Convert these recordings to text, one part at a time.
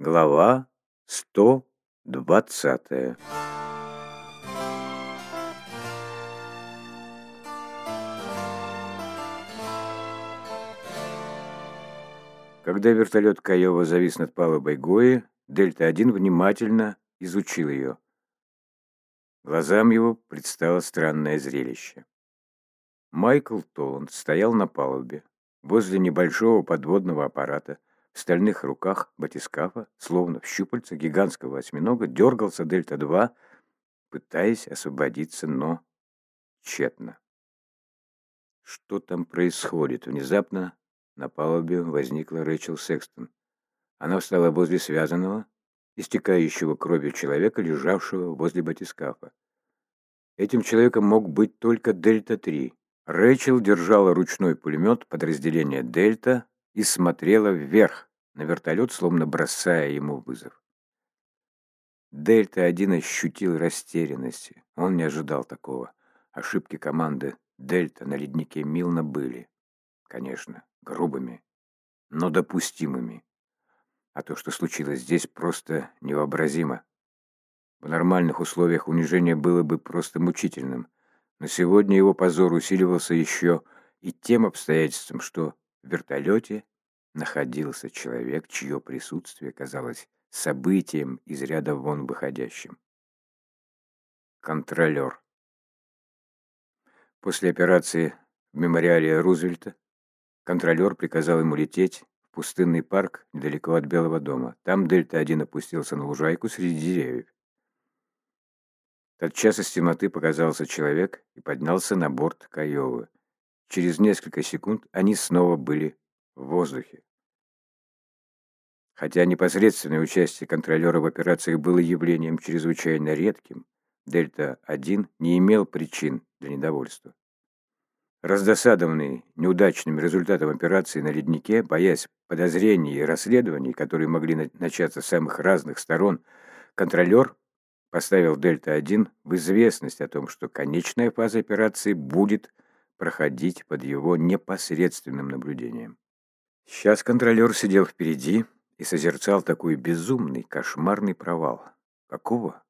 Глава 120 Когда вертолет Каева завис над палубой Гои, Дельта-1 внимательно изучил ее. Глазам его предстало странное зрелище. Майкл Толланд стоял на палубе, возле небольшого подводного аппарата, стальных руках батискафа, словно в щупальца гигантского осьминога, дергался Дельта-2, пытаясь освободиться, но тщетно. Что там происходит? Внезапно на палубе возникла Рэйчел Секстон. Она встала возле связанного, истекающего кровью человека, лежавшего возле батискафа. Этим человеком мог быть только Дельта-3. Рэйчел держала ручной пулемет подразделения «Дельта» и смотрела вверх, на вертолет, словно бросая ему вызов. Дельта-1 ощутил растерянность. Он не ожидал такого. Ошибки команды Дельта на леднике Милна были, конечно, грубыми, но допустимыми. А то, что случилось здесь, просто невообразимо. В нормальных условиях унижение было бы просто мучительным. Но сегодня его позор усиливался еще и тем обстоятельством, что в вертолете находился человек, чье присутствие казалось событием из ряда вон выходящим. Контролер. После операции в мемориале Рузвельта контролер приказал ему лететь в пустынный парк недалеко от Белого дома. Там Дельта-1 опустился на лужайку среди деревьев. Тотчас из темноты показался человек и поднялся на борт Каевы. Через несколько секунд они снова были в воздухе. Хотя непосредственное участие контролера в операциях было явлением чрезвычайно редким, Дельта-1 не имел причин для недовольства. Раздосадованный неудачным результатом операции на леднике, боясь подозрений и расследований, которые могли начаться с самых разных сторон, контролер поставил Дельта-1 в известность о том, что конечная фаза операции будет проходить под его непосредственным наблюдением. Сейчас контролер сидел впереди, и созерцал такой безумный, кошмарный провал, какого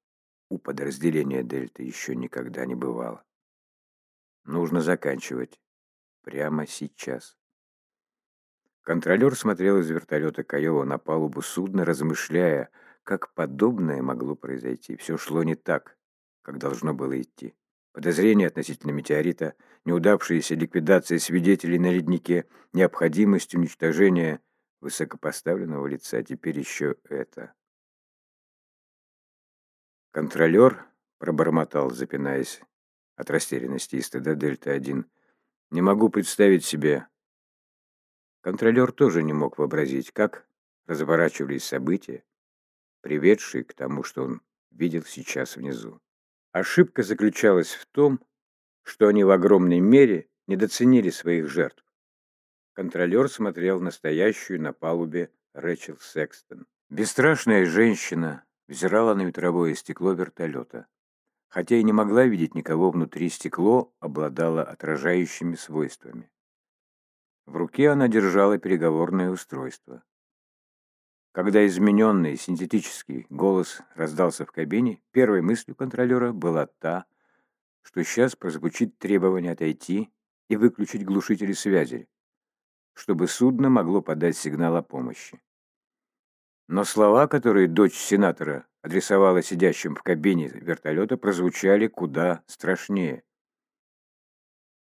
у подразделения Дельта еще никогда не бывало. Нужно заканчивать. Прямо сейчас. Контролер смотрел из вертолета Каева на палубу судна, размышляя, как подобное могло произойти. Все шло не так, как должно было идти. Подозрения относительно метеорита, неудавшаяся ликвидация свидетелей на леднике, необходимость уничтожения высокопоставленного лица, теперь еще это. Контролер пробормотал, запинаясь от растерянности и стыда Дельта-1. «Не могу представить себе...» Контролер тоже не мог вообразить, как разворачивались события, приведшие к тому, что он видел сейчас внизу. Ошибка заключалась в том, что они в огромной мере недоценили своих жертв. Контролер смотрел настоящую на палубе Рэчел Секстон. Бесстрашная женщина взирала на ветровое стекло вертолета. Хотя и не могла видеть никого внутри, стекло обладало отражающими свойствами. В руке она держала переговорное устройство. Когда измененный синтетический голос раздался в кабине, первой мыслью контролера была та, что сейчас прозвучит требование отойти и выключить глушители связи, чтобы судно могло подать сигнал о помощи. Но слова, которые дочь сенатора адресовала сидящим в кабине вертолета, прозвучали куда страшнее.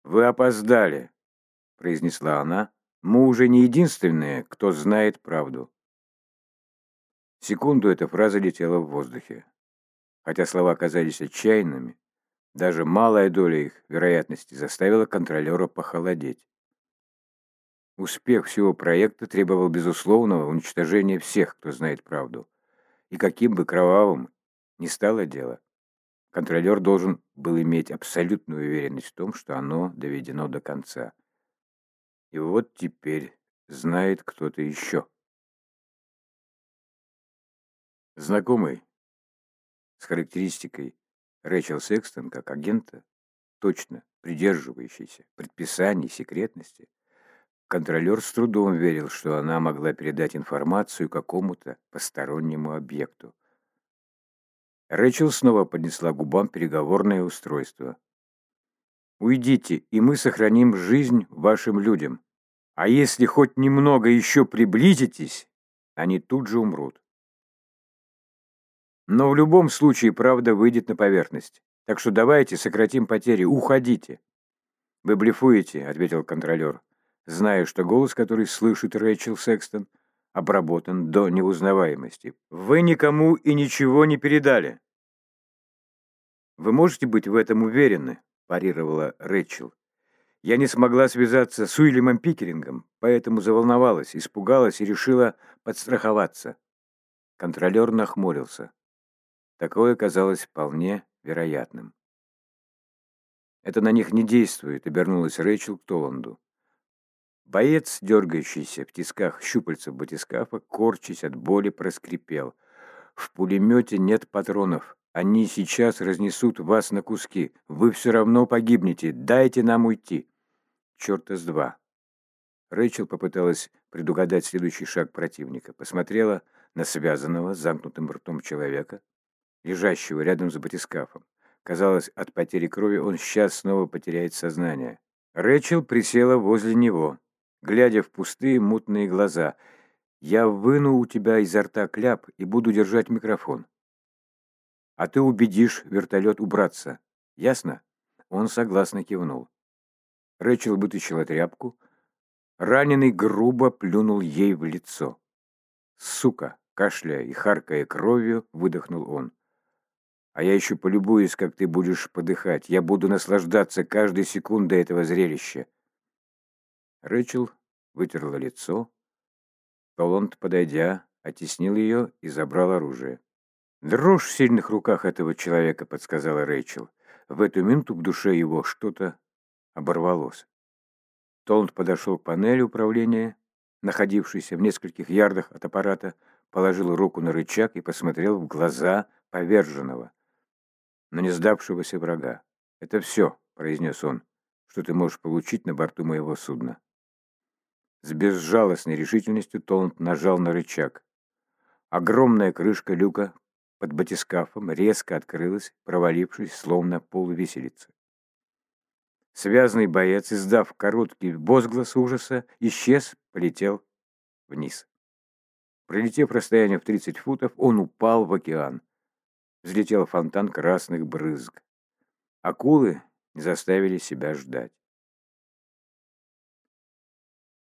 «Вы опоздали», — произнесла она. «Мы уже не единственные, кто знает правду». Секунду эта фраза летела в воздухе. Хотя слова казались отчаянными, даже малая доля их вероятности заставила контролера похолодеть. Успех всего проекта требовал безусловного уничтожения всех, кто знает правду. И каким бы кровавым ни стало дело, контролер должен был иметь абсолютную уверенность в том, что оно доведено до конца. И вот теперь знает кто-то еще. Знакомый с характеристикой Рэчел Секстон как агента, точно придерживающийся предписаний секретности, Контролер с трудом верил, что она могла передать информацию какому-то постороннему объекту. Рэчел снова поднесла губам переговорное устройство. «Уйдите, и мы сохраним жизнь вашим людям. А если хоть немного еще приблизитесь, они тут же умрут. Но в любом случае правда выйдет на поверхность. Так что давайте сократим потери, уходите». «Вы блефуете», — ответил контролер зная, что голос, который слышит Рэйчел Секстон, обработан до неузнаваемости. «Вы никому и ничего не передали». «Вы можете быть в этом уверены?» – парировала Рэйчел. «Я не смогла связаться с Уильямом Пикерингом, поэтому заволновалась, испугалась и решила подстраховаться». Контролер нахмурился. Такое казалось вполне вероятным. «Это на них не действует», — обернулась Рэйчел к Толанду. Боец, дергающийся в тисках щупальца батискафа, корчась от боли, проскрипел. «В пулемете нет патронов. Они сейчас разнесут вас на куски. Вы все равно погибнете. Дайте нам уйти». Черта с два. Рэйчел попыталась предугадать следующий шаг противника. Посмотрела на связанного, замкнутым ртом человека, лежащего рядом с батискафом. Казалось, от потери крови он сейчас снова потеряет сознание. Рэчел присела возле него глядя в пустые мутные глаза. «Я выну у тебя изо рта кляп и буду держать микрофон. А ты убедишь вертолет убраться. Ясно?» Он согласно кивнул. Рэчел вытащила тряпку. Раненый грубо плюнул ей в лицо. «Сука!» — кашляя и харкая кровью, выдохнул он. «А я еще полюбуюсь, как ты будешь подыхать. Я буду наслаждаться каждой секундой этого зрелища. Рэчел вытерла лицо. Толанд, подойдя, оттеснил ее и забрал оружие. «Дрожь в сильных руках этого человека», — подсказала Рэйчел. В эту минуту в душе его что-то оборвалось. Толанд подошел к панели управления, находившейся в нескольких ярдах от аппарата, положил руку на рычаг и посмотрел в глаза поверженного, но не сдавшегося врага. «Это все», — произнес он, — «что ты можешь получить на борту моего судна». С безжалостной решительностью Толланд нажал на рычаг. Огромная крышка люка под батискафом резко открылась, провалившись, словно полувиселица. Связанный боец, издав короткий возглас ужаса, исчез, полетел вниз. Пролетев расстояние в 30 футов, он упал в океан. Взлетел фонтан красных брызг. Акулы не заставили себя ждать.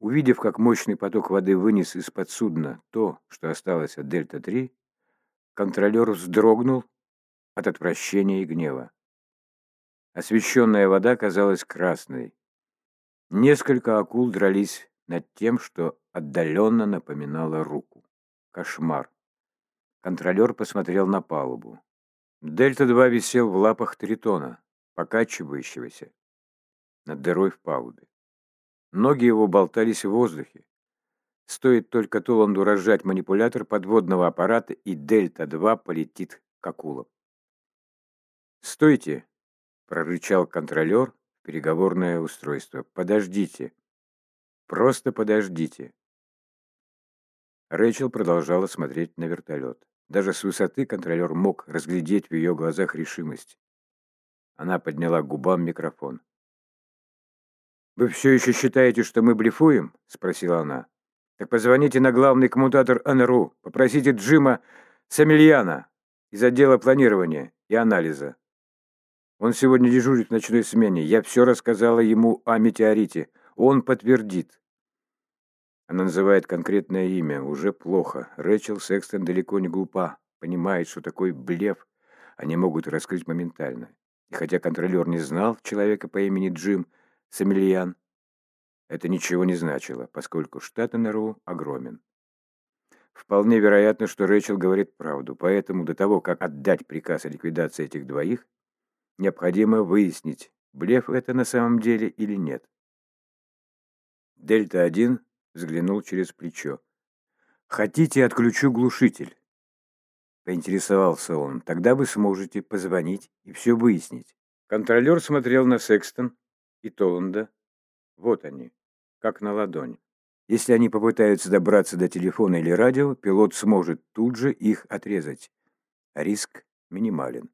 Увидев, как мощный поток воды вынес из-под судна то, что осталось от Дельта-3, контролер вздрогнул от отвращения и гнева. Освещенная вода казалась красной. Несколько акул дрались над тем, что отдаленно напоминало руку. Кошмар. Контролер посмотрел на палубу. Дельта-2 висел в лапах Тритона, покачивающегося над дырой в палубе. Ноги его болтались в воздухе. Стоит только Толанду разжать манипулятор подводного аппарата, и Дельта-2 полетит к акулам. «Стойте!» — прорычал контролер в переговорное устройство. «Подождите! Просто подождите!» Рэйчел продолжала смотреть на вертолет. Даже с высоты контролер мог разглядеть в ее глазах решимость. Она подняла губам микрофон. «Вы все еще считаете, что мы блефуем?» — спросила она. «Так позвоните на главный коммутатор НРУ, попросите Джима Самильяна из отдела планирования и анализа. Он сегодня дежурит в ночной смене. Я все рассказала ему о метеорите. Он подтвердит». Она называет конкретное имя. Уже плохо. Рэчел Секстон далеко не глупа. Понимает, что такой блеф они могут раскрыть моментально. И хотя контролер не знал человека по имени Джим, Самильян. Это ничего не значило, поскольку штат НРУ огромен. Вполне вероятно, что Рэйчел говорит правду, поэтому до того, как отдать приказ о ликвидации этих двоих, необходимо выяснить, блеф это на самом деле или нет. Дельта-1 взглянул через плечо. «Хотите, отключу глушитель?» Поинтересовался он. «Тогда вы сможете позвонить и все выяснить». Контролер смотрел на Секстон, и Толанда. Вот они, как на ладонь. Если они попытаются добраться до телефона или радио, пилот сможет тут же их отрезать. Риск минимален.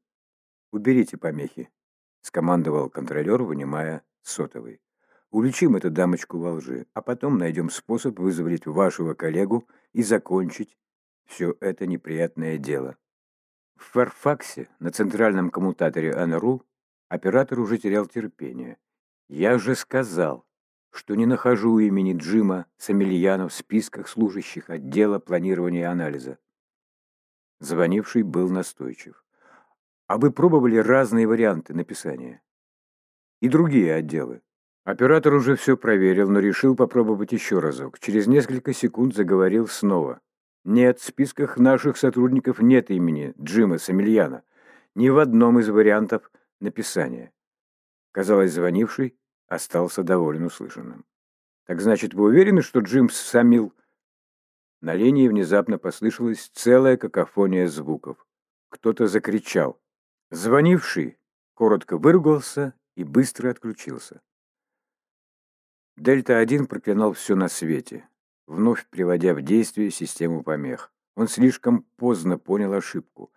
«Уберите помехи», — скомандовал контролер, вынимая сотовый. «Уличим эту дамочку во лжи, а потом найдем способ вызволить вашего коллегу и закончить все это неприятное дело». В Фарфаксе на центральном коммутаторе НРУ оператор уже терял терпение. «Я же сказал, что не нахожу имени Джима Самильяна в списках служащих отдела планирования и анализа». Звонивший был настойчив. «А вы пробовали разные варианты написания?» «И другие отделы?» Оператор уже все проверил, но решил попробовать еще разок. Через несколько секунд заговорил снова. Нет, в списках наших сотрудников нет имени Джима Самильяна. Ни в одном из вариантов написания. Казалось, звонивший остался доволен услышанным. «Так значит, вы уверены, что Джим Самил...» На линии внезапно послышалась целая какофония звуков. Кто-то закричал. Звонивший коротко выругался и быстро отключился. Дельта-1 проклинал все на свете вновь приводя в действие систему помех. Он слишком поздно понял ошибку.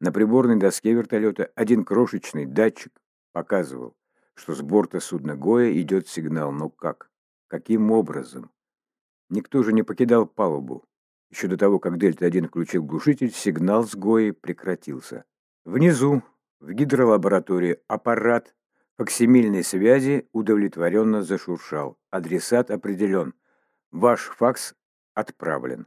На приборной доске вертолета один крошечный датчик показывал, что с борта судна Гоя идет сигнал. Но как? Каким образом? Никто же не покидал палубу. Еще до того, как Дельта-1 включил глушитель, сигнал с Гои прекратился. Внизу, в гидролаборатории, аппарат факсимильной связи удовлетворенно зашуршал. Адресат определен. Ваш факс отправлен.